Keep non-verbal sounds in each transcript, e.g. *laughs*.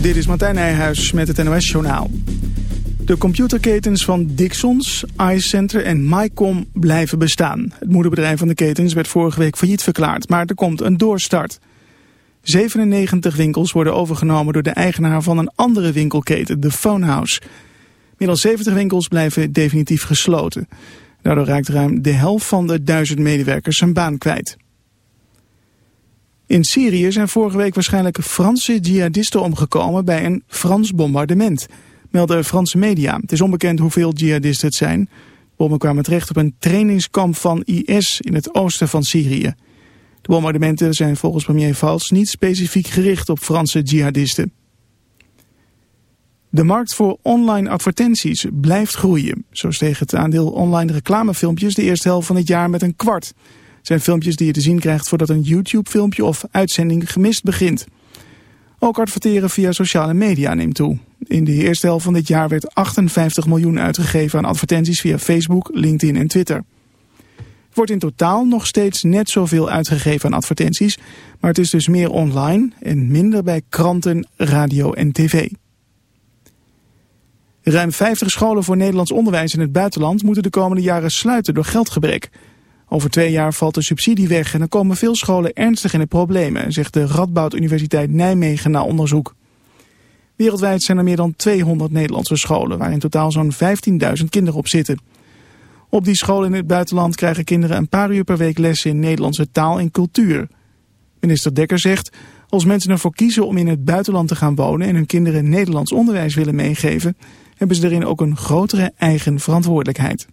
Dit is Martijn Nijhuis met het NOS-journaal. De computerketens van Dixons, iCenter en MyCom blijven bestaan. Het moederbedrijf van de ketens werd vorige week failliet verklaard, maar er komt een doorstart. 97 winkels worden overgenomen door de eigenaar van een andere winkelketen, de Phonehouse. Meer dan 70 winkels blijven definitief gesloten. Daardoor raakt ruim de helft van de duizend medewerkers zijn baan kwijt. In Syrië zijn vorige week waarschijnlijk Franse jihadisten omgekomen bij een Frans bombardement, melden Franse media. Het is onbekend hoeveel jihadisten het zijn. Bommen kwamen terecht op een trainingskamp van IS in het oosten van Syrië. De bombardementen zijn volgens premier Valls niet specifiek gericht op Franse jihadisten. De markt voor online advertenties blijft groeien. Zo steeg het aandeel online reclamefilmpjes de eerste helft van het jaar met een kwart zijn filmpjes die je te zien krijgt voordat een YouTube-filmpje of uitzending gemist begint. Ook adverteren via sociale media neemt toe. In de eerste helft van dit jaar werd 58 miljoen uitgegeven aan advertenties via Facebook, LinkedIn en Twitter. Er wordt in totaal nog steeds net zoveel uitgegeven aan advertenties, maar het is dus meer online en minder bij kranten, radio en tv. Ruim 50 scholen voor Nederlands onderwijs in het buitenland moeten de komende jaren sluiten door geldgebrek. Over twee jaar valt de subsidie weg en dan komen veel scholen ernstig in de problemen, zegt de Radboud Universiteit Nijmegen na onderzoek. Wereldwijd zijn er meer dan 200 Nederlandse scholen, waar in totaal zo'n 15.000 kinderen op zitten. Op die scholen in het buitenland krijgen kinderen een paar uur per week lessen in Nederlandse taal en cultuur. Minister Dekker zegt, als mensen ervoor kiezen om in het buitenland te gaan wonen en hun kinderen Nederlands onderwijs willen meegeven, hebben ze erin ook een grotere eigen verantwoordelijkheid.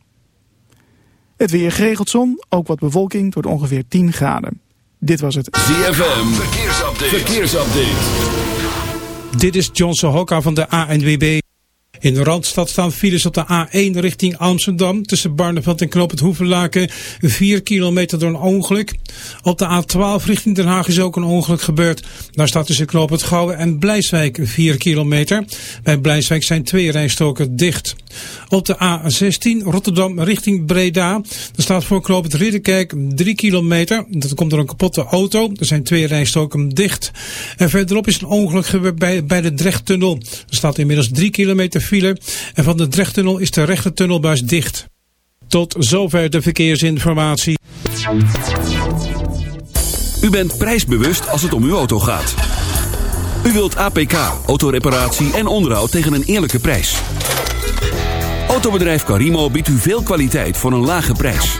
Het weer geregeld zon, ook wat bewolking, wordt ongeveer 10 graden. Dit was het ZFM Verkeersupdate. Verkeersupdate. Dit is Johnson Hokka van de ANWB. In de Randstad staan files op de A1 richting Amsterdam. Tussen Barneveld en Knoop het Hoevenlaken. 4 kilometer door een ongeluk. Op de A12 richting Den Haag is ook een ongeluk gebeurd. Daar staat tussen Knoop het Gouwen en Blijswijk 4 kilometer. Bij Blijswijk zijn twee rijstoken dicht. Op de A16 Rotterdam richting Breda. Daar staat voor Knoop het Ridderkerk 3 kilometer. Dat komt door een kapotte auto. Er zijn twee rijstoken dicht. En verderop is een ongeluk gebeurd bij, bij de Drechttunnel. Er staat inmiddels 3 kilometer file en van de Drechttunnel is de rechte tunnelbuis dicht. Tot zover de verkeersinformatie. U bent prijsbewust als het om uw auto gaat. U wilt APK, autoreparatie en onderhoud tegen een eerlijke prijs. Autobedrijf Carimo biedt u veel kwaliteit voor een lage prijs.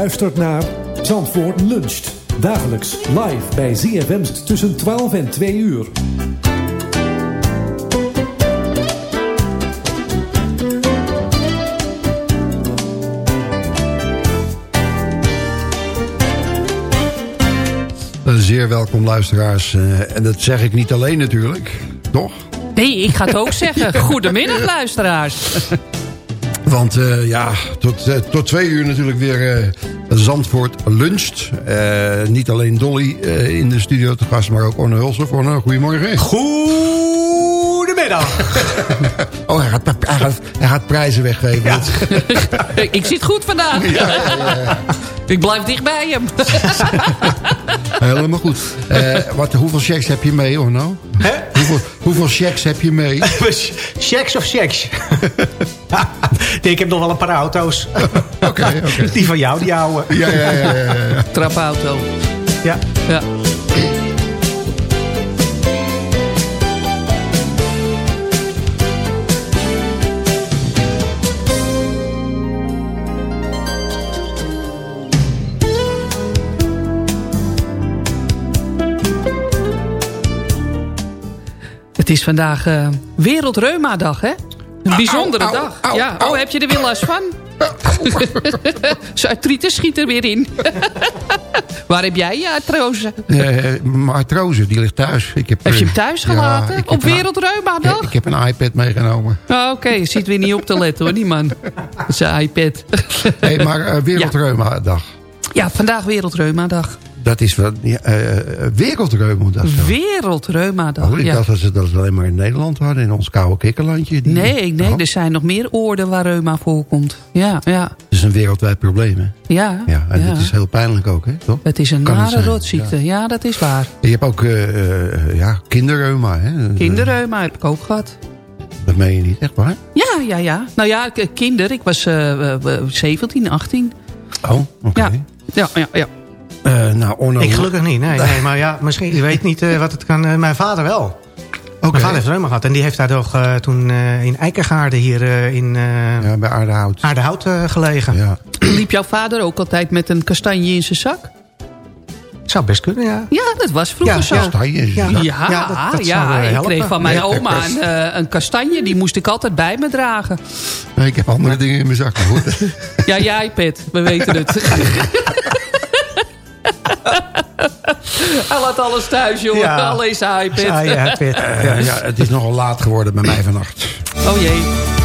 Luistert naar Zandvoort Luncht. Dagelijks live bij ZFM tussen 12 en 2 uur. Eh, zeer welkom luisteraars. Eh, en dat zeg ik niet alleen natuurlijk, toch? Nee, ik ga het ook *laughs* zeggen. Goedemiddag, luisteraars. Want eh, ja, tot, tot twee uur natuurlijk weer eh, Zandvoort luncht. Eh, niet alleen Dolly eh, in de studio te gast, maar ook Orne Hulsen. Orne, goedemorgen. Goedemiddag. *laughs* Oh, hij gaat, hij gaat, hij gaat prijzen weggeven. *laughs* ik zit goed vandaag. *laughs* Ik blijf dicht bij hem. Helemaal goed. Eh, wat, hoeveel checks heb je mee, Orno? Hoeveel, hoeveel checks heb je mee? Checks of checks? Nee, ik heb nog wel een paar auto's. *laughs* Oké, oké. Die van jou, die oude. Ja, ja, ja. ja, ja. Trapauto. Ja. Ja. Het is vandaag eh Wereldreuma-dag, hè? Een bijzondere au, dag. au, ja. au. Oh, heb je er weer last van? *laughs* Zuidrieten schiet er weer in. *laughs* Waar heb jij je artrose? Eh, mijn artrose, die ligt thuis. Ik heb, Heb je hem eh, thuis gelaten? Op een- Wereldreuma-dag? Ik heb een iPad meegenomen. Oh, Oké, je zit weer niet op te letten hoor, die man. Zijn iPad. Hey, maar uh, Wereldreuma-dag. Ja, vandaag Wereldreuma-dag. Dat is wel... Ja, uh, Wereldreuma, dat zo. Wereldreuma-dag, Oh, ik ja. dacht dat ze dat alleen maar in Nederland hadden. In ons koude kikkerlandje. Die- Nee, nee, Oh, er zijn nog meer oorden waar reuma voorkomt. Ja, ja, Het is een wereldwijd probleem, hè? ja. Ja, en ja. het is heel pijnlijk ook, hè? Toch? Het is een Kan nare rotziekte. Ja. dat is waar. Je hebt ook uh, uh, ja, kinderreuma, hè? Kinderreuma heb ik ook gehad. Dat meen je niet, echt waar? Ja, ja, ja. Nou ja, kinder. Ik was uh, 17, 18. Oh, oké. Okay. Ja, ja, ja. Uh, nou, Orno... Ik gelukkig niet, nee. nee maar ja, misschien, je weet niet uh, wat het kan. Uh, mijn vader wel. Okay. Mijn vader heeft reuma gehad. En die heeft daar toch uh, toen uh, in Eikengaarden hier uh, in... ja, bij Aardehout. Aardehout uh, gelegen. Ja. Liep jouw vader ook altijd met een kastanje in zijn zak? Zou best kunnen, ja. Ja, dat was vroeger ja, zo. Kastanje. Ja, ja, ja, dat, dat ja ik kreeg van mijn oma een, uh, een kastanje. Die moest ik altijd bij me dragen. Nee, ik heb andere dingen in mijn zak. ja, jij, iPad. We weten het. *laughs* Hij laat alles thuis, jongen. Ja. Alleen zijn iPad. Ja, ja, uh, ja, het is nogal laat geworden bij mij vannacht. Oh jee.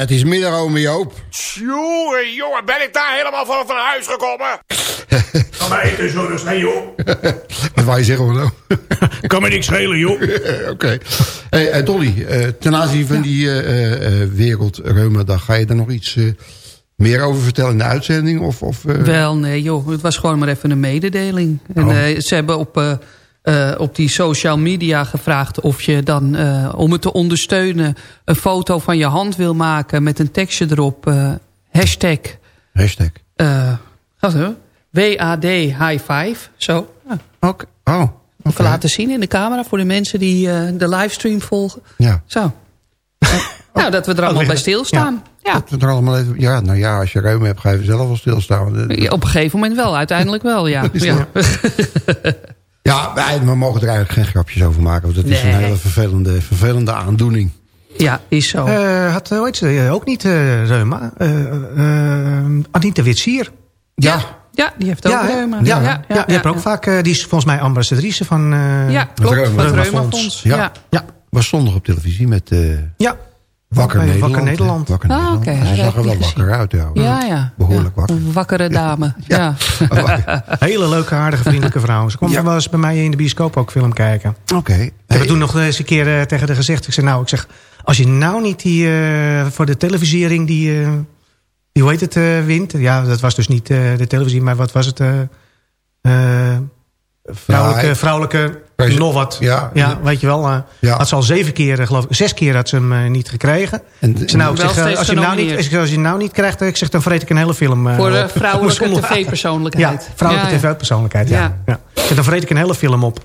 Het is middag, ome Joop. Jongen, jongen, ben ik daar helemaal van van huis gekomen? Kan mij even zo dus, nee joh. *laughs* Wat wou je zeggen, Orlo? *laughs* Kan me niks schelen, joh. *laughs* Oké. Hey, eh, Dolly, eh, ten aanzien van die uh, Wereld Reumadag... ga je daar nog iets meer over vertellen in de uitzending? Of, of, Wel, nee joh. Het was gewoon maar even een mededeling. En, Oh. ze hebben op, eh, op die social media gevraagd... of je dan, eh, om het te ondersteunen... een foto van je hand wil maken met een tekstje erop. eh, hashtag... Hashtag. WAD High Five. Zo. Ja. Oké. Oh. Even laten zien in de camera voor de mensen die de livestream volgen. Ja. Zo. *laughs* nou, dat we er allemaal bij stilstaan. Ja. Dat we er allemaal even, ja, nou ja, als je reuma hebt, ga je zelf wel stilstaan. Ja, Op een gegeven moment wel, uiteindelijk wel, ja. *laughs* Ja. *laughs* Ja, wij- we mogen er eigenlijk geen grapjes over maken. Want het is een hele vervelende, vervelende aandoening. Ja, is zo. Eh, had ooit ze ook niet eh, reuma? Eh, eh, Anita Witsier. Ja. Ja, die heeft ook ja, reuma. Ja, Ja, ja, ja, die heeft ja, ook ja. vaak, eh, die is volgens mij ambassadrice van eh Ja, klopt, van het Reumafonds. Ja. Ja. ja. Was zondag op televisie met eh, Ja. Wakker Nederland. Wakker? Nederland. Wakker Ah, Nederland. Hij dat zag er ik wel wakker uit. Ja, Ja, ja. Behoorlijk ja. wakker. Een wakkere dame. *laughs* Ja. *laughs* Hele leuke, aardige, vriendelijke vrouw. Ze kwam Ja. wel eens bij mij in de bioscoop ook film kijken. Oké. Ik heb het toen nog eens een keer eh, tegen haar gezegd. Ik zei, nou, ik zeg, als je nou niet die, eh, voor de televisiering die, eh, die hoe heet het, eh, wint. Ja, dat was dus niet de televisie, maar wat was het? eh, eh, vrouwelijke, Ja, vrouwelijke, Pres- nog wat. Ja. Ja, weet je wel. eh, Ja. Had ze al zeven keer, geloof ik, zes keer had ze hem eh, niet gekregen. En, Ik zei, nou, ik Wel zeg, eh, als, je hem nou niet, als je hem nou niet krijgt, ik zeg, dan vreet ik een hele film. eh, Voor de *laughs* vrouwelijke tv-persoonlijkheid. Ja, vrouwelijke Ja, ja. tv-persoonlijkheid, ja. Ja. En dan vreet ik een hele film op.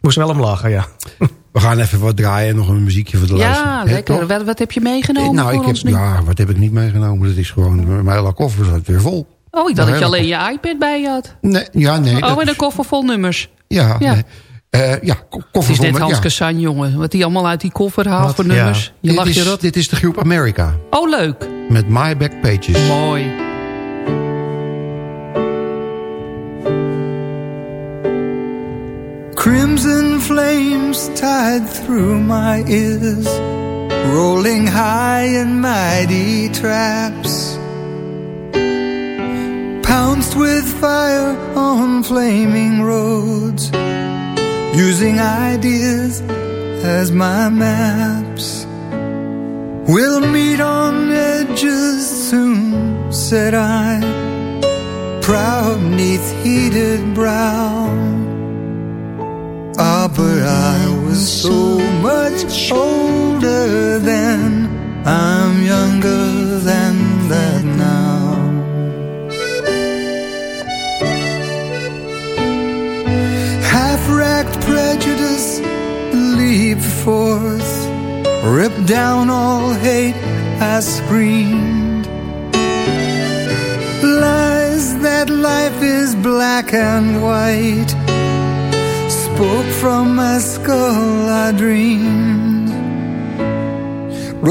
Moest wel om lachen, ja. *laughs* we gaan even wat draaien en nog een muziekje voor de luisteraar. Ja, lekker. Wat, wat heb je meegenomen nou, voor ik heb, ja, wat heb ik niet meegenomen? Dat is gewoon, mijn hele koffer zat weer vol. Oh, ik dacht dat je alleen je iPad bij je had. Nee, ja, nee. dat Oh, en is- een koffer vol nummers. Ja, Ja. nee. Eh, ja, ko- Het koffer is net Hans ja. Kassan, jongen. Wat hij allemaal uit die koffer haalt voor Ja. nummers. Je Dit lacht je is, rot. dit is de groep America. Oh, leuk. Met My Back Pages. Mooi. Crimson flames tied through my ears, rolling high in mighty traps. Pounced with fire on flaming roads, using ideas as my maps. We'll meet on edges soon, said I, proud neath heated brow. Ah, but I was so much older then. I'm younger than that now. Prejudice leap forth, rip down all hate. I screamed. Lies that life is black and white spoke from my skull I dreamed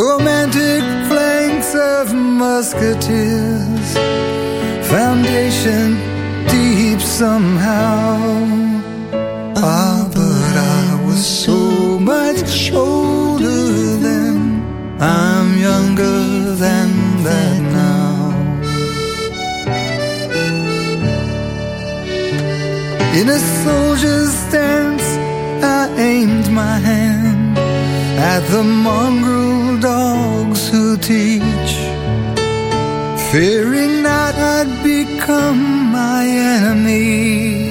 Romantic flanks of musketeers Foundation deep somehow Ah, so much older then I'm younger than that now. In a soldier's stance, I aimed my hand at the mongrel dogs who teach, fearing not I'd become my enemy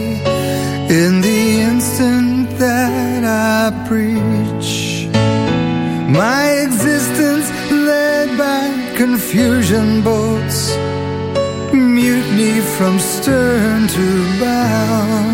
from stern to bow.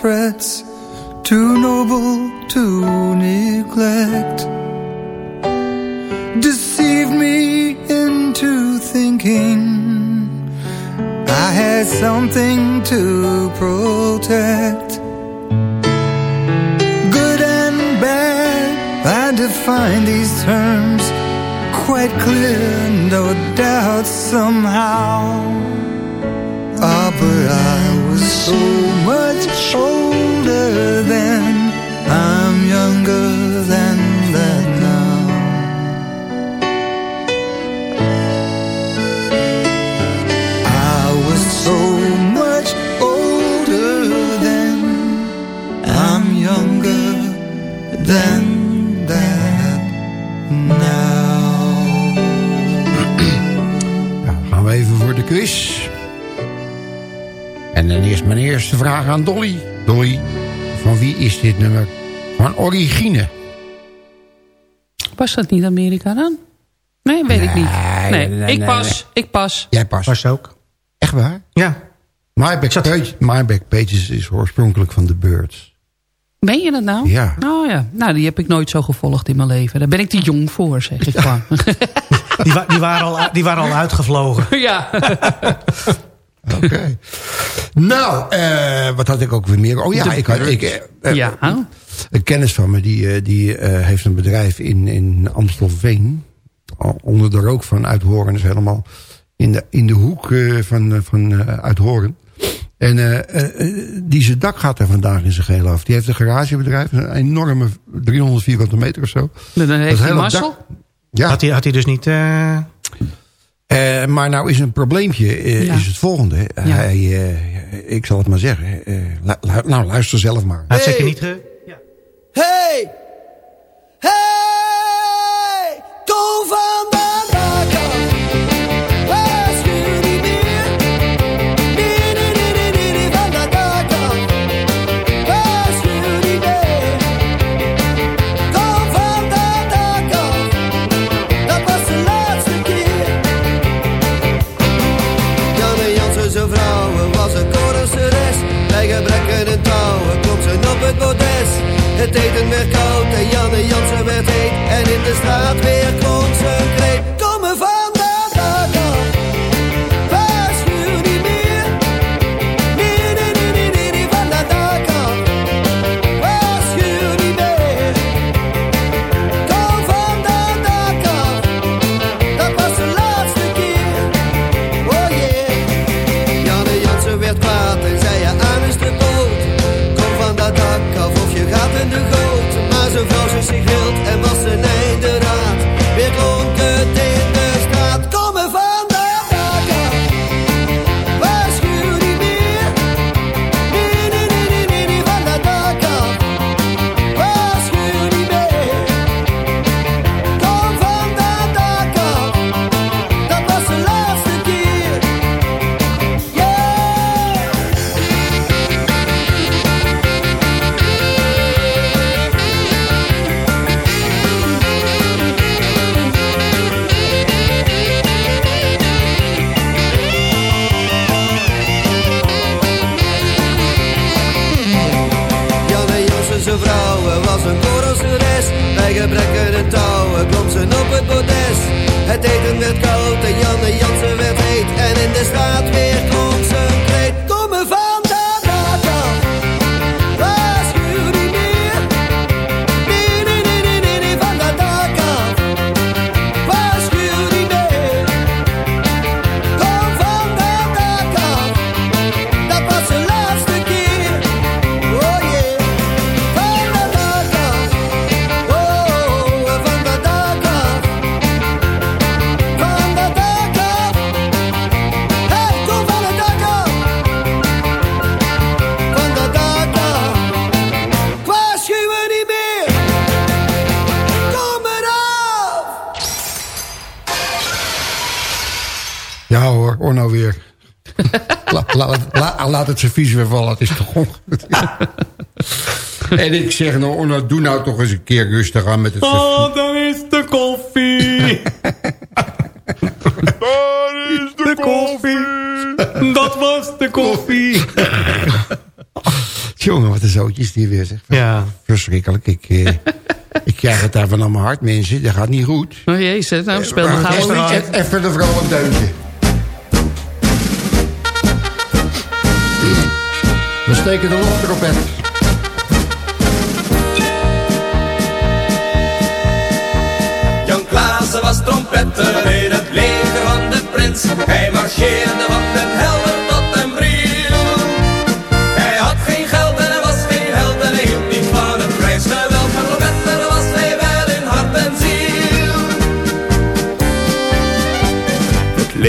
Threats, too noble vraag aan Dolly. Dolly, van wie is dit nummer? Van Origine. Was dat niet Amerika dan? Nee, weet ik niet. Nee, nee, ik nee, pas. Ik pas. Jij past. Was ook. Echt waar? Ja. Myback, Pages, Myback Pages is oorspronkelijk van The Birds. Ben je dat nou? Ja. Oh ja. Nou, die heb ik nooit zo gevolgd in mijn leven. Daar ben ik te jong voor, zeg ik gewoon. *laughs* Die, wa- die, waren al, die waren al *laughs* uitgevlogen. ja. *laughs* Oké. Nou, eh, wat had ik ook weer meer? Oh ja, De ik had... Ik, eh, eh, Ja. Een kennis van me, die, eh, die eh, heeft een bedrijf in, in Amstelveen. Onder de rook van Uithoren. Dus helemaal in de, in de hoek eh, van, eh, van eh, Uithoren. En eh, eh, die zijn dak gaat er vandaag in zijn geheel af. Die heeft een garagebedrijf. Een enorme 300 vierkante meter of zo. Dan Dat heeft hij hele dak- Ja. Had hij, had hij dus niet... eh, Eh, maar nou is een probleempje, eh, Ja. is het volgende. Hij, eh, ik zal het maar zeggen. eh, lu- lu- nou, luister zelf maar. hij zeker niet... ge- Hey! Hey! Het eten werd koud en Janne Jansen werd heet. En in de straat weer zijn laat het servies weer vallen, het is toch ongelukt. en ik zeg nou, doe nou toch eens een keer rustig aan met het servies. Oh, daar is de koffie. *laughs* Daar is de, koffie. Dat was de koffie. *laughs* Jongen, wat een zootjes die weer zegt. Ja. Verschrikkelijk. Ik, eh, ik krijg het daar van aan mijn hart, mensen. Dat gaat niet goed. Oh jezus, nou speel nog gauw een even- Even een vrolijk deuntje. Steken de lof erop uit. Jan Klaassen was trompetter in het leger van de prins. Hij marcheerde van den helder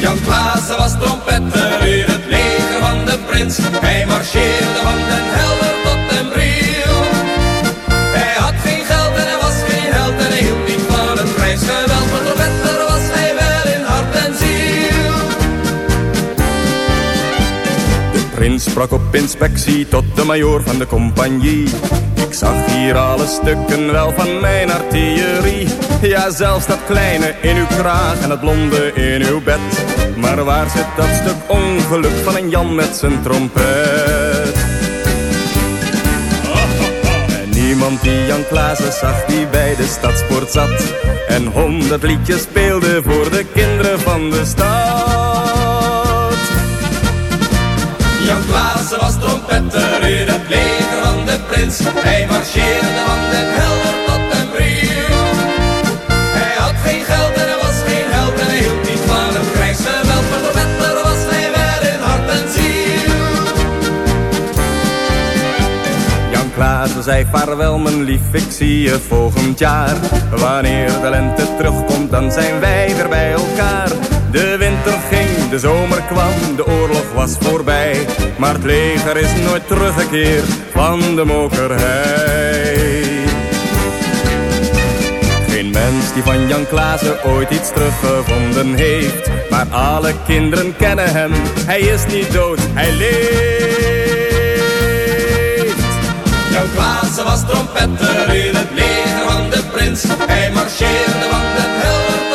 Jan Klaassen was trompetter in het leger van de prins. Hij marcheerde van den helder tot den bril. Hij had geen geld en hij was geen held en hij hield niet van het prijsgeweld. Maar trompetter was hij wel in hart en ziel. De prins sprak op inspectie tot de majoor van de compagnie. Ik zag hier alle stukken wel van mijn artillerie. Ja, zelfs dat kleine in uw kraag en het blonde in uw bed. Maar waar zit dat stuk ongeluk van een Jan met zijn trompet? En niemand die Jan Klaassen zag die bij de stadspoort zat. En honderd liedjes speelde voor de kinderen van de stad. Jan Klaassen was trompetter in het leger van de prins. Hij marcheerde van den helder Klaassen zei vaarwel mijn lief, ik zie je volgend jaar. Wanneer de lente terugkomt, dan zijn wij weer bij elkaar. De winter ging, de zomer kwam, de oorlog was voorbij. Maar het leger is nooit teruggekeerd van de mokerhei. Geen mens die van Jan Klaassen ooit iets teruggevonden heeft. Maar alle kinderen kennen hem, hij is niet dood, hij leeft. Jan Klaassen was trompetter in het leger van de prins. Hij marcheerde van den helder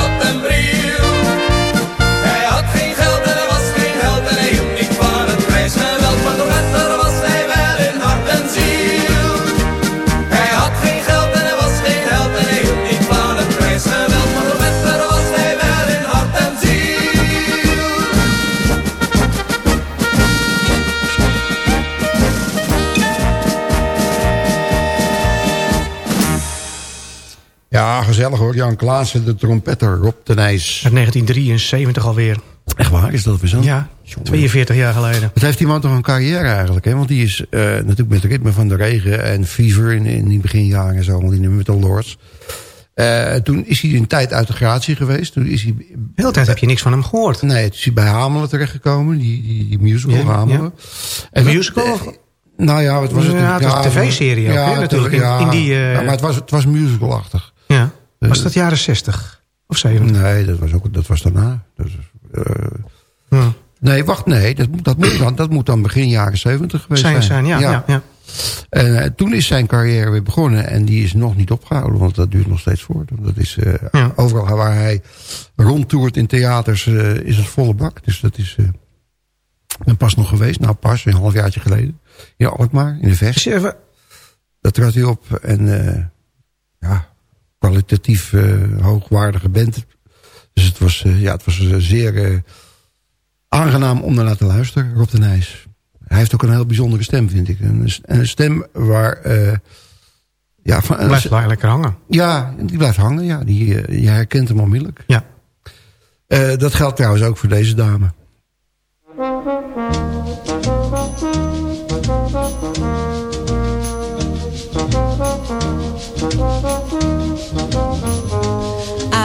gezellig hoor. Jan Klaassen, de trompetter, Rob de Nijs. Uit 1973 alweer. Echt waar, is dat weer zo? Ja, 42 jaar geleden. Wat heeft die man toch een carrière eigenlijk? Hè? Want die is eh, natuurlijk met Ritme van de Regen en Fever in, in die beginjaren en zo. Want die nummer met de Lords. Eh, toen is hij een tijd uit de gratie geweest. Toen is hij... De hele tijd heb je niks van hem gehoord. Nee, toen is hij bij Hamelen terechtgekomen. Die, die, die musical Ja, Hamelen. ja. En Een dat- musical? eh, nou ja, wat was het? Ja, het was een tv-serie ook, hè, natuurlijk, in- in die, eh, ja, maar het was, het was musicalachtig. Ja. Was dat jaren 60 of 70? Nee, dat was, ook, dat was daarna. Eh, Ja. Nee, wacht, nee. Dat, moet- dat, moet dan, dat moet dan begin jaren 70 geweest Zijn, zijn. zijn, ja. ja. ja, En eh, toen is zijn carrière weer begonnen. En die is nog niet opgehouden, want dat duurt nog steeds voort. Dat is, eh, Overal waar hij rondtoert in theaters eh, is het volle bak. Dus dat is... eh, ik ben pas nog geweest, nou pas, een halfjaartje geleden. In Alkmaar, in de Vest. Dat trad hij op. En eh, kwalitatief eh, hoogwaardige band. Dus het was, eh, ja, het was eh, zeer aangenaam om naar te luisteren, Rob de Nijs. Hij heeft ook een heel bijzondere stem, vind ik. Een, een stem waar... eh, ja, van, Blijft wel lekker hangen. Ja, die blijft hangen. Ja. Die, je herkent hem onmiddellijk. Ja. Dat geldt trouwens ook voor deze dame.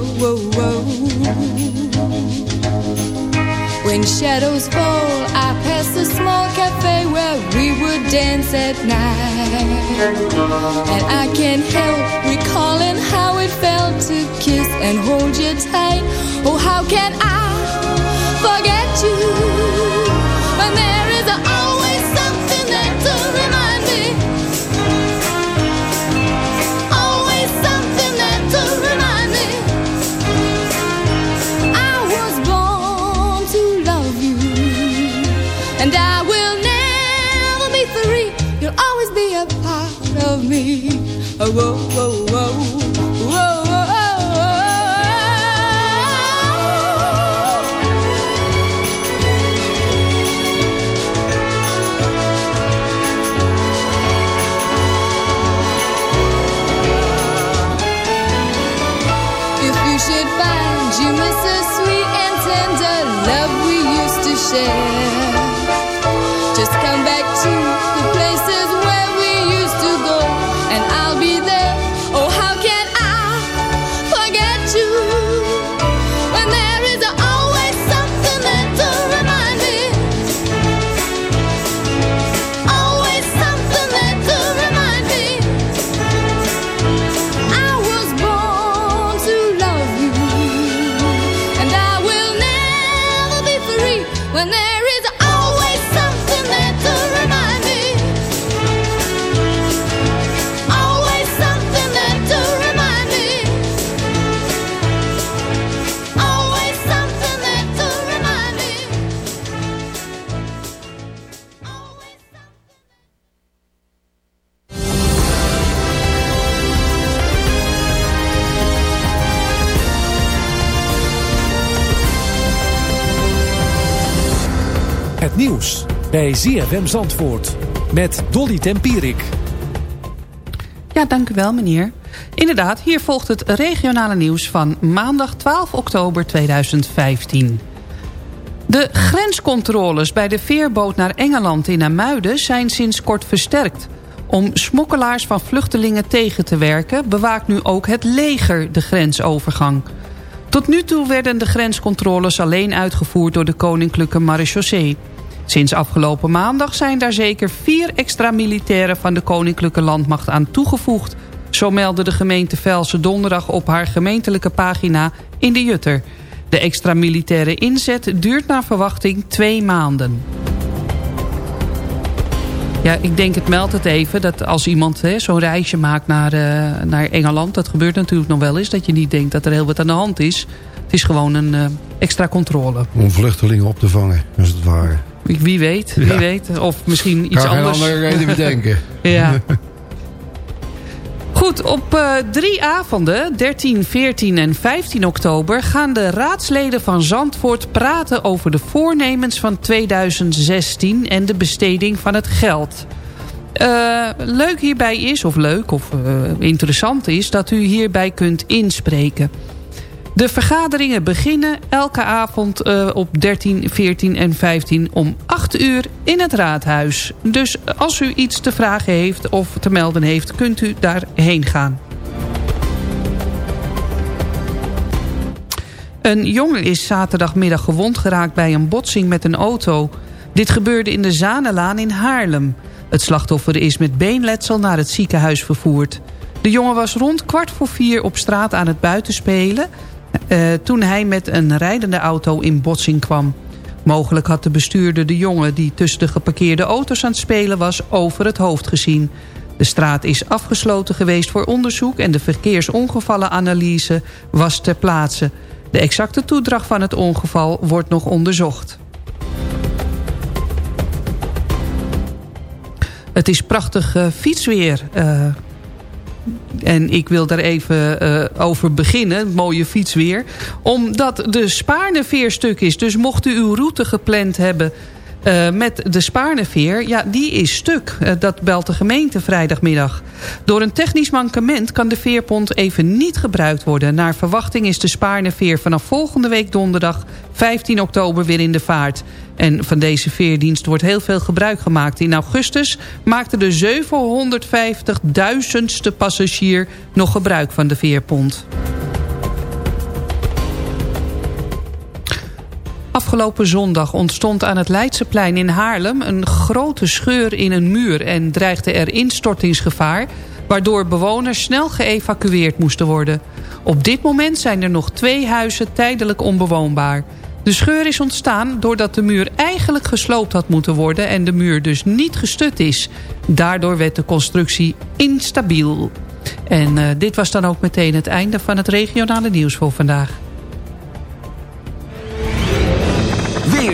whoa, whoa. When shadows fall, I pass a small cafe where we would dance at night. And I can't help recalling how it felt to kiss and hold you tight. Oh, how can I forget you Oh, whoa, should find you miss a sweet and tender love we used to share, bij ZFM Zandvoort met Dolly Tempierik. Ja, dank u wel, meneer. Inderdaad, hier volgt het regionale nieuws van maandag 12 oktober 2015. De grenscontroles bij de veerboot naar Engeland in Amuiden zijn sinds kort versterkt. Om smokkelaars van vluchtelingen tegen te werken... bewaakt nu ook het leger de grensovergang. Tot nu toe werden de grenscontroles alleen uitgevoerd... door de Koninklijke Marechaussee. Sinds afgelopen maandag zijn daar zeker vier extra militairen... van de Koninklijke Landmacht aan toegevoegd. Zo meldde de gemeente Velsen donderdag op haar gemeentelijke pagina in de Jutter. De extra militaire inzet duurt naar verwachting twee maanden. Ja, ik denk het meldt het even dat als iemand zo'n reisje maakt naar, uh, naar Engeland... dat gebeurt natuurlijk nog wel eens, dat je niet denkt dat er heel wat aan de hand is. Het is gewoon een uh, extra controle. Om vluchtelingen op te vangen, als het ware. Wie weet, wie Ja. weet. Of misschien iets Kan anders. andere reden bedenken. *laughs* ja. Goed, op eh, drie avonden, 13, 14 en 15 oktober... gaan de raadsleden van Zandvoort praten over de voornemens van 2016... en de besteding van het geld. Eh, leuk hierbij is, of leuk of eh, interessant is... dat u hierbij kunt inspreken. De vergaderingen beginnen elke avond eh, op 13, 14 en 15 om 8 uur in het raadhuis. Dus als u iets te vragen heeft of te melden heeft, kunt u daarheen gaan. Een jongen is zaterdagmiddag gewond geraakt bij een botsing met een auto. Dit gebeurde in de Zanelaan in Haarlem. Het slachtoffer is met beenletsel naar het ziekenhuis vervoerd. De jongen was rond kwart voor vier op straat aan het buitenspelen... Uh, toen hij met een rijdende auto in botsing kwam. Mogelijk had de bestuurder de jongen die tussen de geparkeerde auto's aan het spelen was over het hoofd gezien. De straat is afgesloten geweest voor onderzoek en de verkeersongevallenanalyse was ter plaatse. De exacte toedracht van het ongeval wordt nog onderzocht. Het is prachtig uh, fietsweer. Uh, En ik wil daar even uh, over beginnen, mooie fietsweer. Omdat de Spaarneveer stuk is. Dus mocht u uw route gepland hebben uh, met de Spaarneveer, ja, die is stuk. Uh, dat belt de gemeente vrijdagmiddag. Door een technisch mankement kan de veerpont even niet gebruikt worden. Naar verwachting is de Spaarneveer vanaf volgende week donderdag 15 oktober weer in de vaart. En van deze veerdienst wordt heel veel gebruik gemaakt. In augustus maakte de 750.000ste passagier nog gebruik van de veerpont. Afgelopen zondag ontstond aan het Leidseplein in Haarlem... een grote scheur in een muur en dreigde er instortingsgevaar... waardoor bewoners snel geëvacueerd moesten worden. Op dit moment zijn er nog twee huizen tijdelijk onbewoonbaar. De scheur is ontstaan doordat de muur eigenlijk gesloopt had moeten worden... en de muur dus niet gestut is. Daardoor werd de constructie instabiel. En uh, dit was dan ook meteen het einde van het regionale nieuws voor vandaag.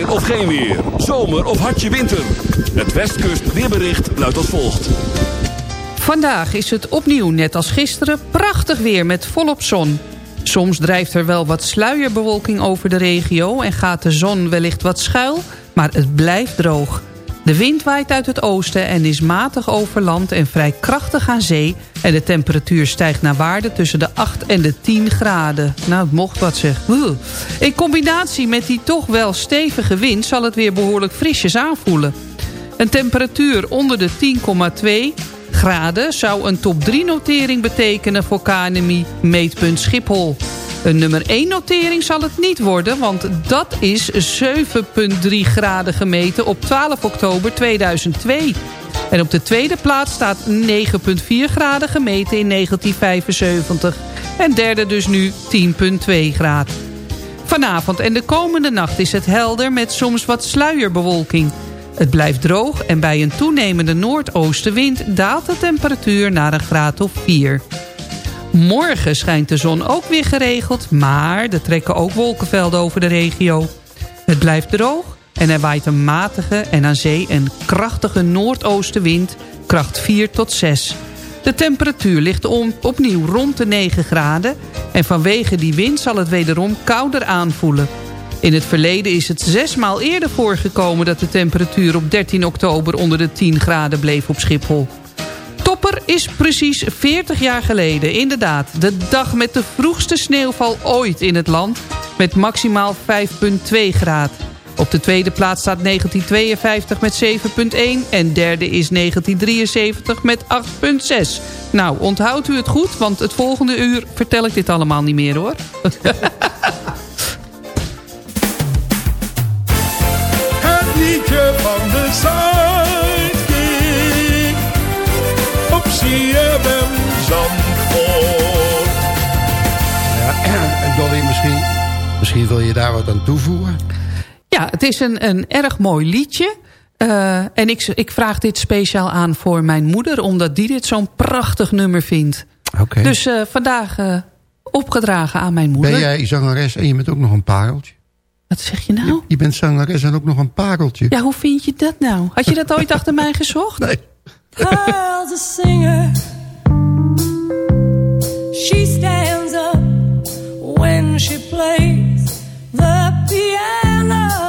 Of geen weer. Zomer of hartje winter. Het Westkust weerbericht luidt als volgt. Vandaag is het opnieuw, net als gisteren, prachtig weer met volop zon. Soms drijft er wel wat sluierbewolking over de regio... en gaat de zon wellicht wat schuil, maar het blijft droog. De wind waait uit het oosten en is matig over land en vrij krachtig aan zee... en de temperatuur stijgt naar waarde tussen de 8 en de 10 graden. Nou, het mocht wat zeg. In combinatie met die toch wel stevige wind... zal het weer behoorlijk frisjes aanvoelen. Een temperatuur onder de 10,2 graden... zou een top 3 notering betekenen voor KNMI Meetpunt Schiphol... Een nummer 1 notering zal het niet worden, want dat is 7,3 graden gemeten op 12 oktober 2002. En op de tweede plaats staat 9,4 graden gemeten in 1975. En derde dus nu 10,2 graden. Vanavond en de komende nacht is het helder met soms wat sluierbewolking. Het blijft droog en bij een toenemende noordoostenwind daalt de temperatuur naar een graad of 4. Morgen schijnt de zon ook weer geregeld, maar er trekken ook wolkenvelden over de regio. Het blijft droog en er waait een matige en aan zee een krachtige noordoostenwind, kracht 4 tot 6. De temperatuur ligt opnieuw rond de 9 graden en vanwege die wind zal het wederom kouder aanvoelen. In het verleden is het zesmaal eerder voorgekomen dat de temperatuur op 13 oktober onder de 10 graden bleef op Schiphol is precies 40 jaar geleden. Inderdaad, de dag met de vroegste sneeuwval ooit in het land... met maximaal 5,2 graden. Op de tweede plaats staat 1952 met 7,1 en derde is 1973 met 8,6. Nou, onthoudt u het goed, want het volgende uur vertel ik dit allemaal niet meer hoor. *laughs* Het liedje van de CFM Zandvoort. Ja, *clears throat* en Dolly, misschien, misschien wil je daar wat aan toevoegen? Ja, het is een, een erg mooi liedje. Uh, en ik, ik vraag dit speciaal aan voor mijn moeder... omdat die dit zo'n prachtig nummer vindt. Oké. Dus uh, vandaag uh, opgedragen aan mijn moeder. Ben jij zangeres en je bent ook nog een pareltje? Wat zeg je nou? Je, je bent zangeres en ook nog een pareltje. Ja, hoe vind je dat nou? Had je dat ooit achter mij gezocht? *laughs* Nee. Pearl's a singer. She stands up when she plays the piano.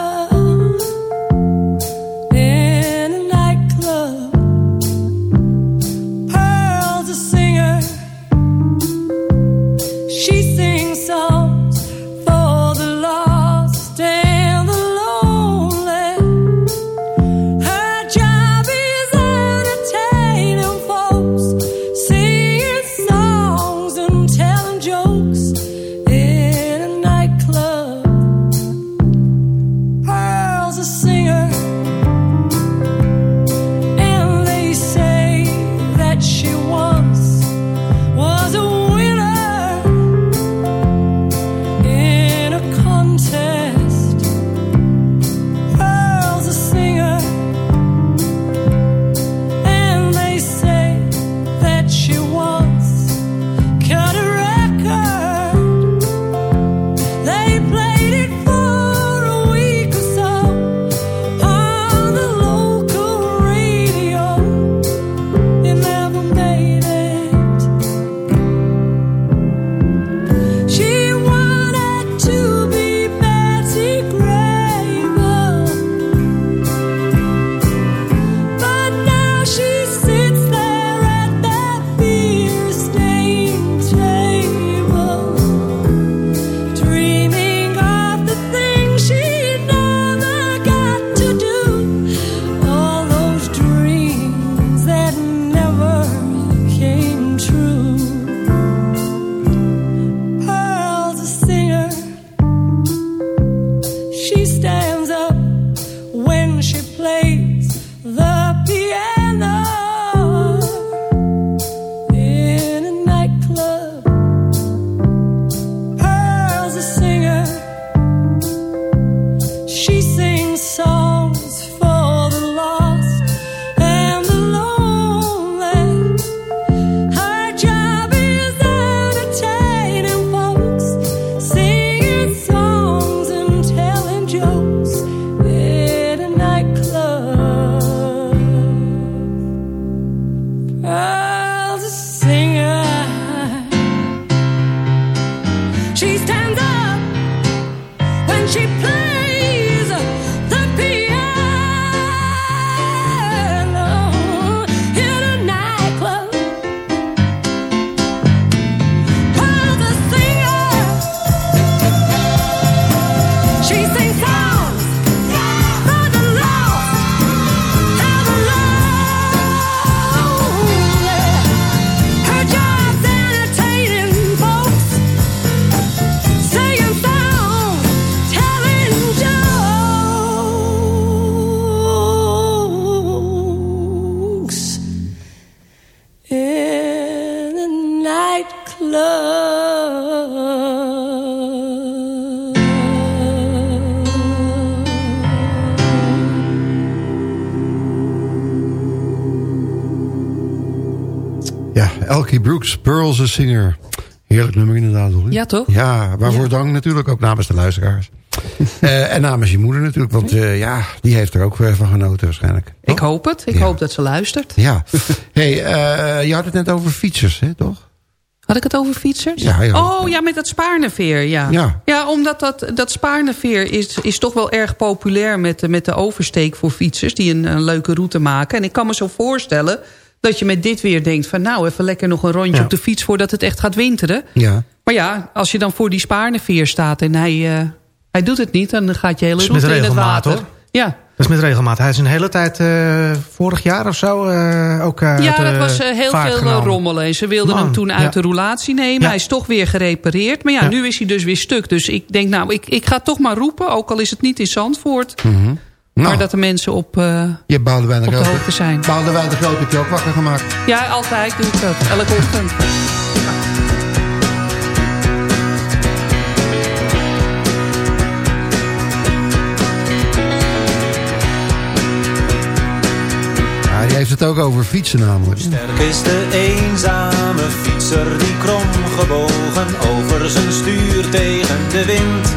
She's tired. Elkie Brooks, Pearl's a Singer. Heerlijk nummer inderdaad, Dolly. Ja, toch? Ja, waarvoor dank natuurlijk ook namens de luisteraars. *laughs* Eh, en namens je moeder natuurlijk, want eh, ja, die heeft er ook eh, van genoten waarschijnlijk. Ik hoop het. Ik hoop dat ze luistert. Ja. *laughs* hey, eh, je had het net over fietsers, hè, toch? Had ik het over fietsers? Ja, ja. Oh, ja, met dat Spaarneveer, ja. Ja. Ja, omdat dat, dat Spaarneveer is, is toch wel erg populair met, de- met de oversteek voor fietsers... die een, een leuke route maken. En ik kan me zo voorstellen dat je met dit weer denkt... van nou, even lekker nog een rondje Ja. op de fiets voordat het echt gaat winteren. Ja. Maar ja, als je dan voor die Spaarneveer staat en hij, eh, hij doet het niet... dan gaat je hele route in het regelmaat, water. hoor. Ja. Dat is met regelmaat. Hij is een hele tijd, eh, vorig jaar of zo, eh, ook uit Ja, dat was heel veel genomen. rommelen. En ze wilden Man, hem toen ja. uit de roulatie nemen. Ja. Hij is toch weer gerepareerd. Maar ja, Ja. nu is hij dus weer stuk. Dus ik denk, nou, ik, ik ga toch maar roepen. Ook al is het niet in Zandvoort. Maar Nou, dat de mensen op... eh, je Boudewijn de op de hoogte zijn. Boudewijn de Groot heb je ook wakker gemaakt. ja, altijd doe ik dat. Elke ochtend. Ja, die heeft het ook over fietsen namelijk. Sterk is de eenzame fietser die kromgebogen over zijn stuur tegen de wind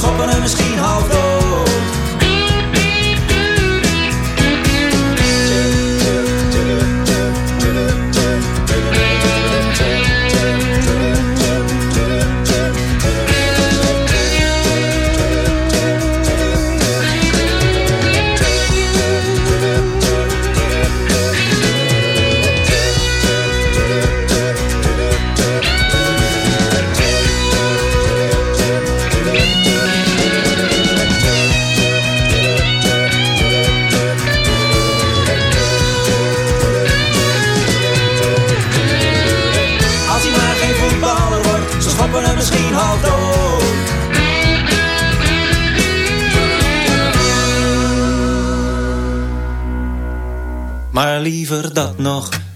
Schoppen hem misschien half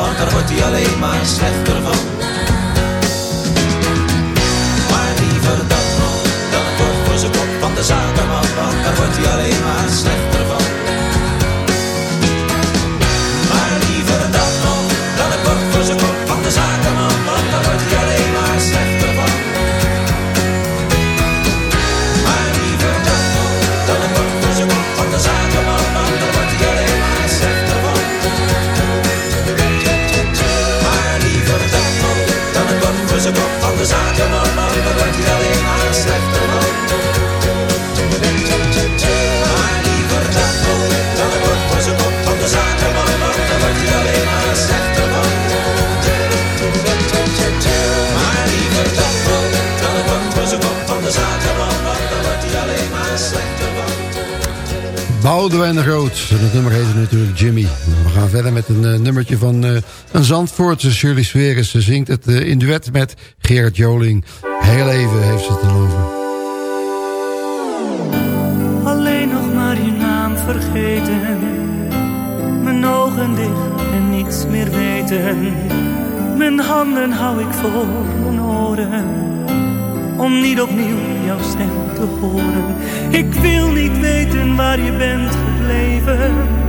want daar wordt hij alleen maar slechter van. Maar liever dat nog dan bord voor zijn kop van de zakenman, want daar wordt hij alleen maar slechter Boudewijn de Groot. En het nummer heet natuurlijk Jimmy. Gaan verder met een eh, nummertje van eh, een Zandvoortse Shirley Sweres. Ze zingt het eh, in duet met Gerard Joling. Heel even heeft ze het erover. Alleen nog maar je naam vergeten. Mijn ogen dicht en niets meer weten. Mijn handen hou ik voor mijn oren. Om niet opnieuw jouw stem te horen. Ik wil niet weten waar je bent gebleven.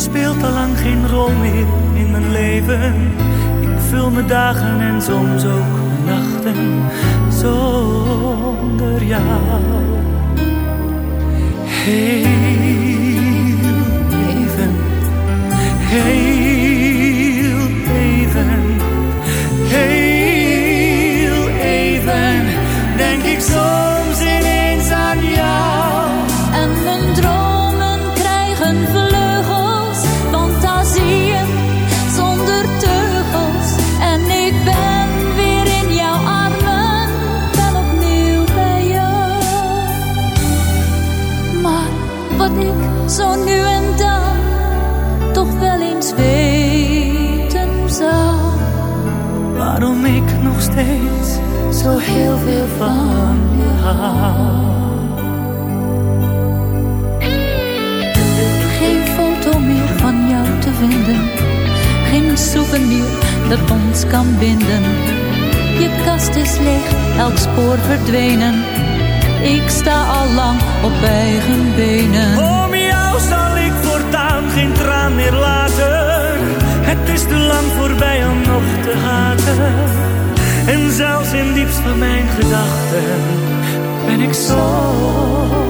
Speelt al lang geen rol meer in mijn leven. Ik vul mijn dagen en soms ook mijn nachten zonder jou. Heel even, heel even, heel even, denk ik soms ineens aan jou. Steeds zo heel veel van je. Geen foto meer van jou te vinden. Geen souvenir dat ons kan binden. Je kast is leeg, elk spoor verdwenen. Ik sta al lang op eigen benen. Om jou zal ik voortaan geen traan meer laten. Het is te lang voorbij om nog te haten. En zelfs in diepst van mijn gedachten ben ik zonder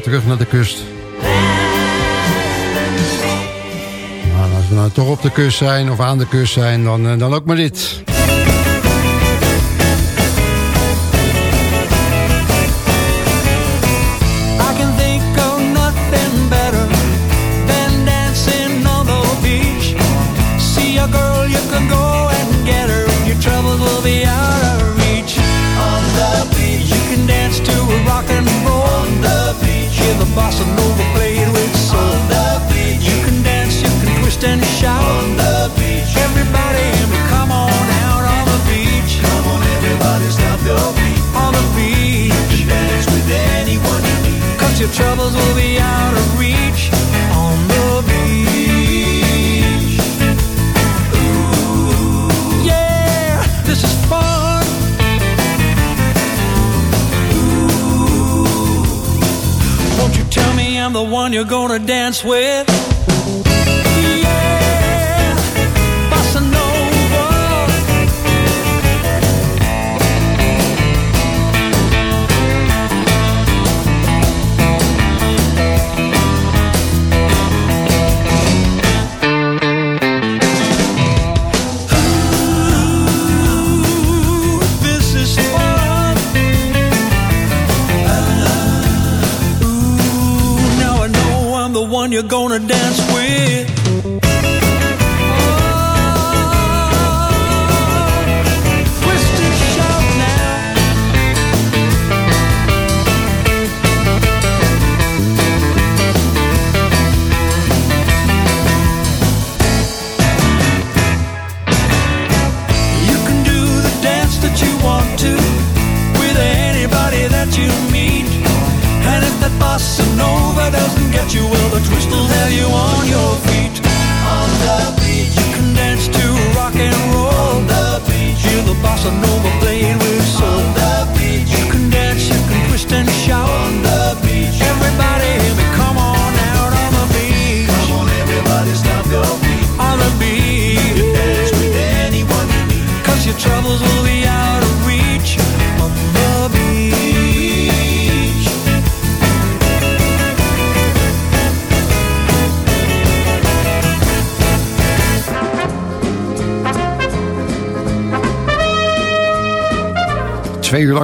terug naar de kust. Maar als we nou toch op de kust zijn of aan de kust zijn, dan, eh, dan ook maar dit.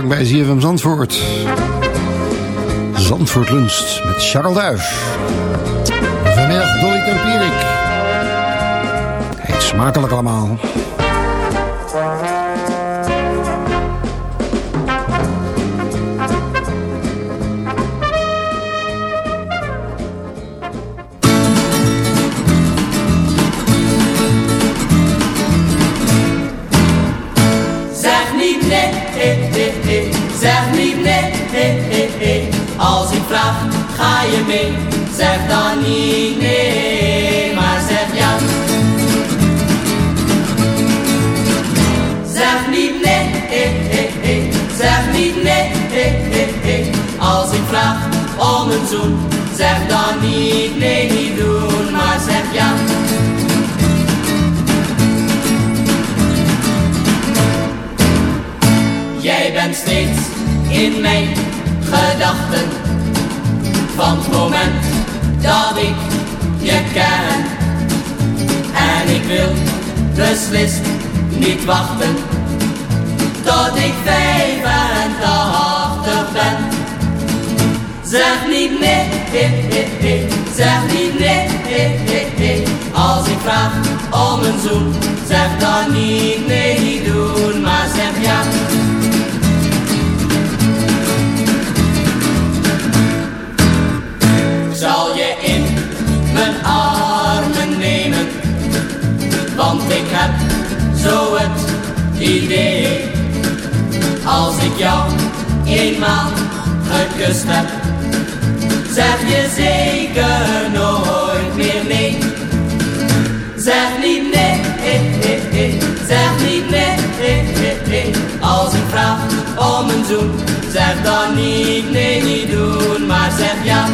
Lang bij ZFM Zandvoort. Zandvoort luncht met Charles Duif. Vanmiddag Dolly Tempierik. Eet smakelijk allemaal. Zeg dan niet nee, maar zeg ja. Zeg niet nee, eh, eh, eh. zeg niet nee, eh, eh, eh. Als ik vraag om een zoen, zeg dan niet nee, niet doen, maar zeg ja. Jij bent steeds in mijn gedachten Van het moment dat ik je ken En ik wil beslist niet wachten Tot ik 85 ben Zeg niet nee, eh, eh, eh. zeg niet nee, eh, eh, eh. Als ik vraag om een zoen Zeg dan niet nee, doen, maar zeg ja ik heb zo het idee, als ik jou eenmaal gekust heb, zeg je zeker nooit meer nee. Zeg niet nee, eh, eh, eh. zeg niet nee, eh, eh, als ik vraag om een zoen, zeg dan niet nee, niet doen, maar zeg ja.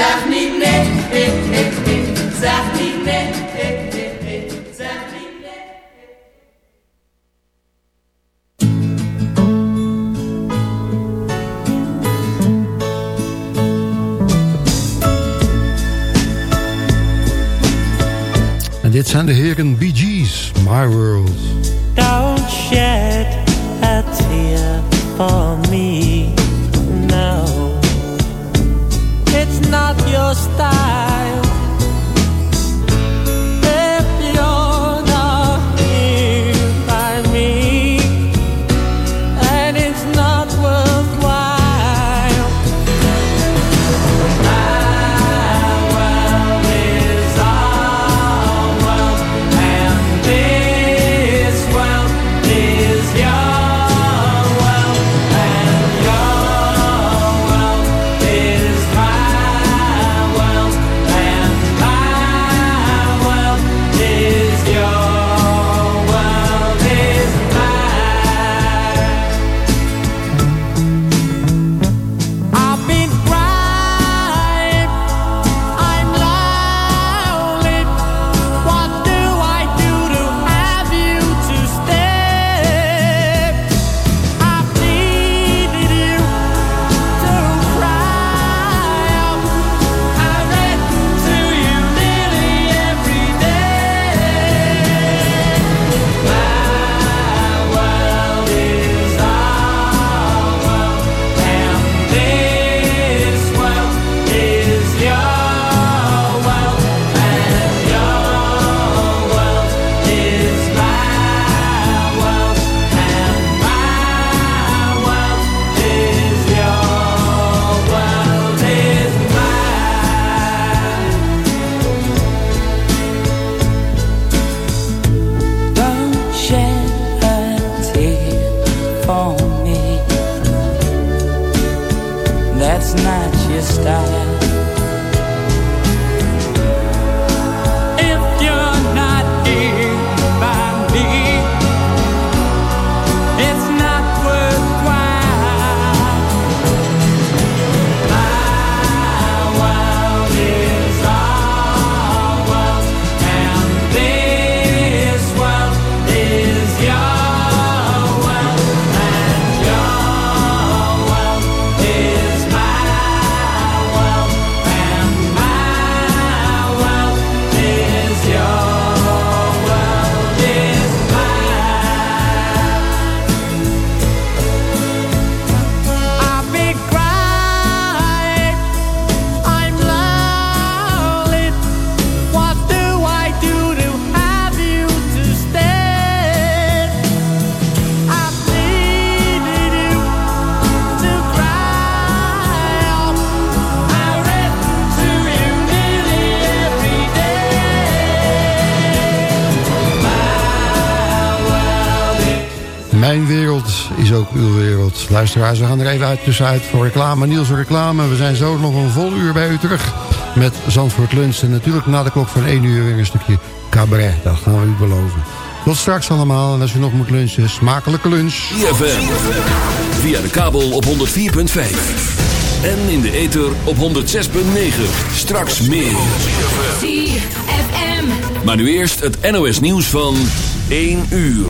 Zeg niet nee, eh, eh, eh. zeg niet nee, eh, eh, eh. zeg niet nee. En dit zijn de heren Bee Gees, My World. Don't shed a tear for me. Your style. Luisteraars, we gaan er even uit, tussenuit voor reclame. Niels voor reclame. We zijn zo nog een vol uur bij u terug. Met Zandvoort Lunch. En natuurlijk na de klok van 1 uur weer een stukje cabaret. Dat gaan we u beloven. Tot straks allemaal. En als u nog moet lunchen, smakelijke lunch. IFM. Via de kabel op 104.5. En in de ether op 106.9. Straks meer. ZFM. Maar nu eerst het NOS nieuws van 1 uur.